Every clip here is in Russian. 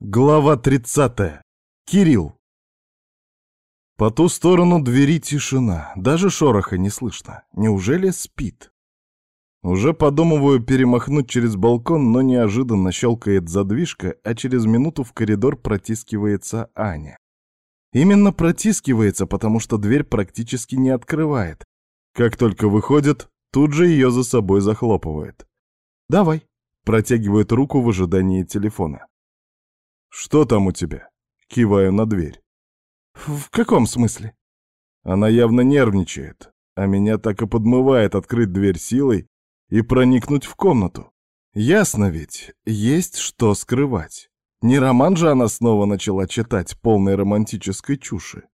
Глава 30. Кирилл. По ту сторону двери тишина, даже шороха не слышно. Неужели спит? Уже подумываю перемахнуть через балкон, но неожиданно щелкает задвижка, а через минуту в коридор протискивается Аня. Именно протискивается, потому что дверь практически не открывает. Как только выходит, тут же ее за собой захлопывает. «Давай», — протягивает руку в ожидании телефона. «Что там у тебя?» — киваю на дверь. «В каком смысле?» Она явно нервничает, а меня так и подмывает открыть дверь силой и проникнуть в комнату. Ясно ведь, есть что скрывать. Не роман же она снова начала читать, полной романтической чуши.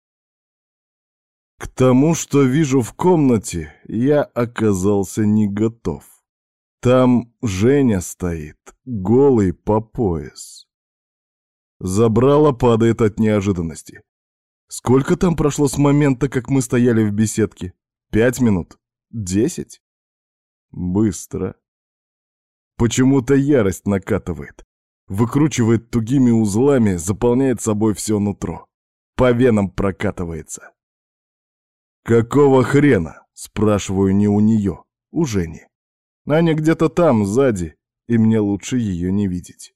К тому, что вижу в комнате, я оказался не готов. Там Женя стоит, голый по пояс. Забрало падает от неожиданности. Сколько там прошло с момента, как мы стояли в беседке? Пять минут? Десять? Быстро. Почему-то ярость накатывает. Выкручивает тугими узлами, заполняет собой все нутро. По венам прокатывается. «Какого хрена?» — спрашиваю не у нее, у Жени. Аня где-то там, сзади, и мне лучше ее не видеть.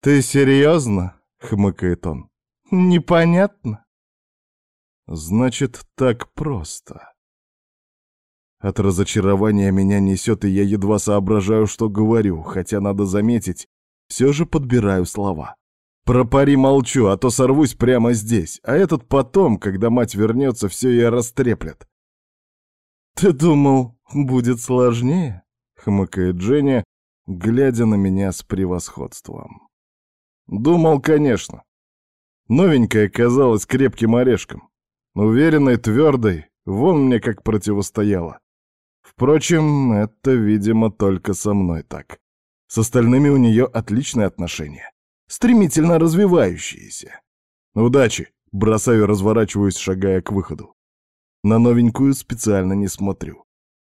«Ты серьезно?» — хмыкает он. «Непонятно?» «Значит, так просто». От разочарования меня несет, и я едва соображаю, что говорю, хотя, надо заметить, все же подбираю слова. Про пари молчу, а то сорвусь прямо здесь, а этот потом, когда мать вернется, все и растреплет. «Ты думал, будет сложнее?» — хмыкает Женя, глядя на меня с превосходством. Думал, конечно. Новенькая казалась крепким орешком. Уверенной, твердой, вон мне как противостояла. Впрочем, это, видимо, только со мной так. С остальными у нее отличные отношения. Стремительно развивающиеся. Удачи! Бросаю, разворачиваюсь, шагая к выходу. На новенькую специально не смотрю.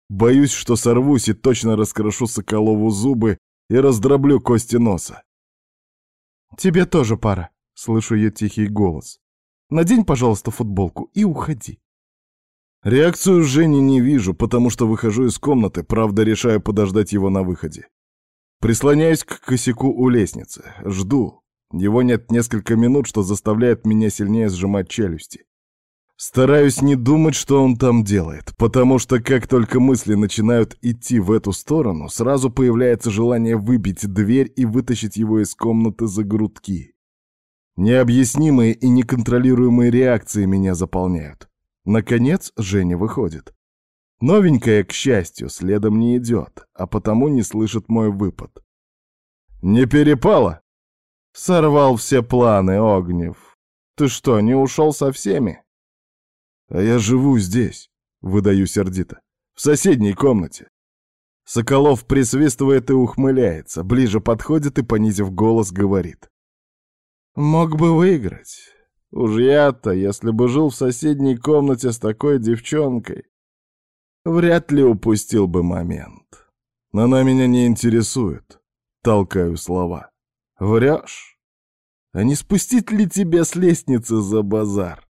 Боюсь, что сорвусь и точно раскрошу Соколову зубы и раздроблю кости носа. «Тебе тоже пара», — слышу ее тихий голос. «Надень, пожалуйста, футболку и уходи». Реакцию Жени не вижу, потому что выхожу из комнаты, правда, решаю подождать его на выходе. Прислоняюсь к косяку у лестницы, жду. Его нет несколько минут, что заставляет меня сильнее сжимать челюсти. Стараюсь не думать, что он там делает, потому что как только мысли начинают идти в эту сторону, сразу появляется желание выбить дверь и вытащить его из комнаты за грудки. Необъяснимые и неконтролируемые реакции меня заполняют. Наконец Женя выходит. Новенькая, к счастью, следом не идет, а потому не слышит мой выпад. «Не перепало?» Сорвал все планы, Огнев. Ты что, не ушел со всеми? А я живу здесь, выдаю сердито, в соседней комнате. Соколов присвистывает и ухмыляется, ближе подходит и, понизив голос, говорит. Мог бы выиграть. Уж я-то, если бы жил в соседней комнате с такой девчонкой, вряд ли упустил бы момент. Но она меня не интересует. Толкаю слова. Врешь? А не спустить ли тебе с лестницы за базар?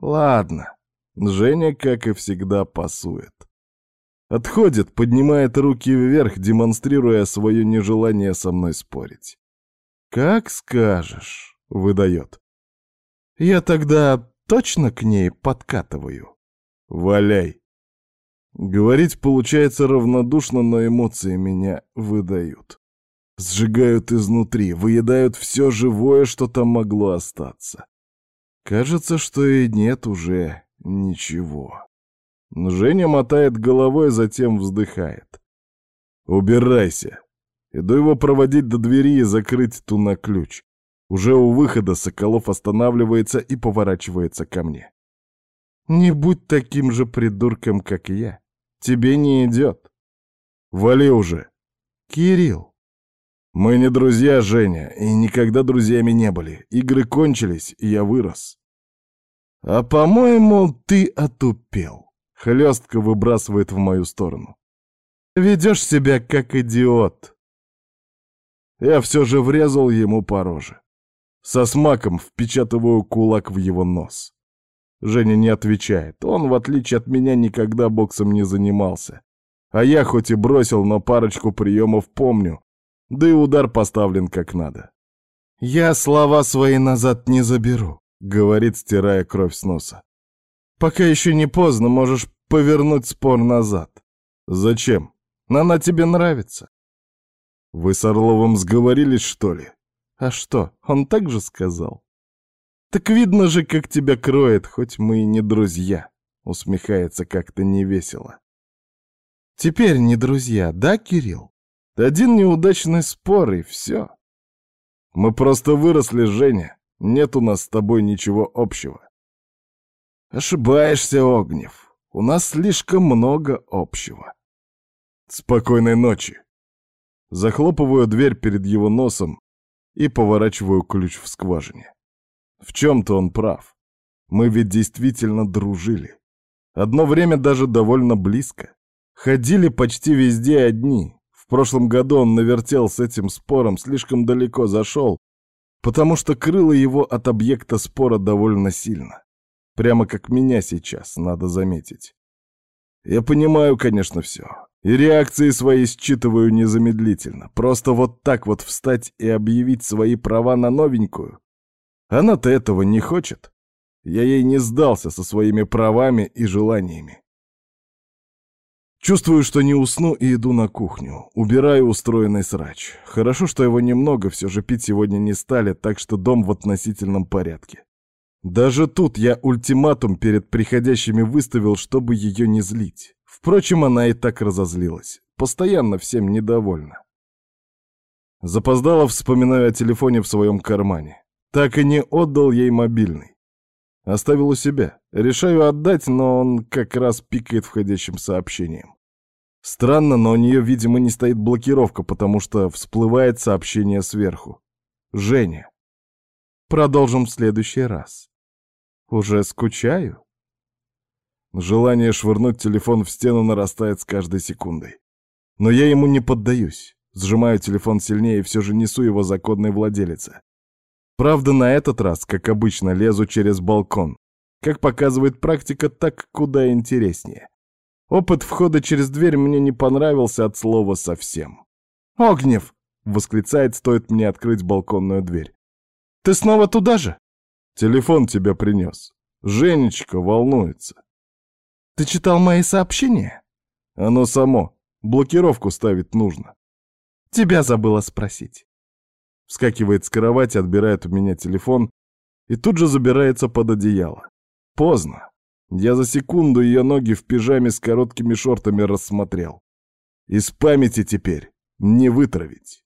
Ладно. Женя, как и всегда, пасует. Отходит, поднимает руки вверх, демонстрируя свое нежелание со мной спорить. «Как скажешь», — выдает. «Я тогда точно к ней подкатываю?» «Валяй». Говорить получается равнодушно, но эмоции меня выдают. Сжигают изнутри, выедают все живое, что там могло остаться. Кажется, что и нет уже ничего. Женя мотает головой, затем вздыхает. «Убирайся!» Иду его проводить до двери и закрыть ту на ключ. Уже у выхода Соколов останавливается и поворачивается ко мне. «Не будь таким же придурком, как я. Тебе не идет. Вали уже!» «Кирилл!» Мы не друзья, Женя, и никогда друзьями не были. Игры кончились, и я вырос. А по-моему, ты отупел. Хлестко выбрасывает в мою сторону. Ведешь себя как идиот. я все же врезал ему по роже. Со смаком впечатываю кулак в его нос. Женя не отвечает. Он, в отличие от меня, никогда боксом не занимался. А я хоть и бросил, но парочку приемов помню. Да и удар поставлен как надо. «Я слова свои назад не заберу», — говорит, стирая кровь с носа. «Пока еще не поздно, можешь повернуть спор назад». «Зачем? Она тебе нравится». «Вы с Орловым сговорились, что ли?» «А что, он так же сказал?» «Так видно же, как тебя кроет, хоть мы и не друзья», — усмехается как-то невесело. «Теперь не друзья, да, Кирилл? Один неудачный спор, и все. Мы просто выросли, Женя. Нет у нас с тобой ничего общего». «Ошибаешься, Огнев. У нас слишком много общего». «Спокойной ночи». Захлопываю дверь перед его носом и поворачиваю ключ в скважине. В чем-то он прав. Мы ведь действительно дружили. Одно время даже довольно близко. Ходили почти везде одни. В прошлом году он навертел с этим спором, слишком далеко зашел, потому что крыло его от объекта спора довольно сильно. Прямо как меня сейчас, надо заметить. Я понимаю, конечно, все. И реакции свои считываю незамедлительно. Просто вот так вот встать и объявить свои права на новенькую она-то этого не хочет. Я ей не сдался со своими правами и желаниями. Чувствую, что не усну и иду на кухню. Убираю устроенный срач. Хорошо, что его немного, все же пить сегодня не стали, так что дом в относительном порядке. Даже тут я ультиматум перед приходящими выставил, чтобы ее не злить. Впрочем, она и так разозлилась. Постоянно всем недовольна. Запоздало вспоминаю о телефоне в своем кармане. Так и не отдал ей мобильный. Оставил у себя. Решаю отдать, но он как раз пикает входящим сообщением. Странно, но у нее, видимо, не стоит блокировка, потому что всплывает сообщение сверху. Женя. Продолжим в следующий раз. Уже скучаю? Желание швырнуть телефон в стену нарастает с каждой секундой. Но я ему не поддаюсь. Сжимаю телефон сильнее и все же несу его законной владелице. Правда, на этот раз, как обычно, лезу через балкон. Как показывает практика, так куда интереснее. Опыт входа через дверь мне не понравился от слова совсем. «Огнев!» — восклицает, стоит мне открыть балконную дверь. «Ты снова туда же?» «Телефон тебя принес. Женечка волнуется». «Ты читал мои сообщения?» «Оно само. Блокировку ставить нужно». «Тебя забыла спросить». Вскакивает с кровати, отбирает у меня телефон и тут же забирается под одеяло. Поздно. Я за секунду ее ноги в пижаме с короткими шортами рассмотрел. Из памяти теперь не вытравить.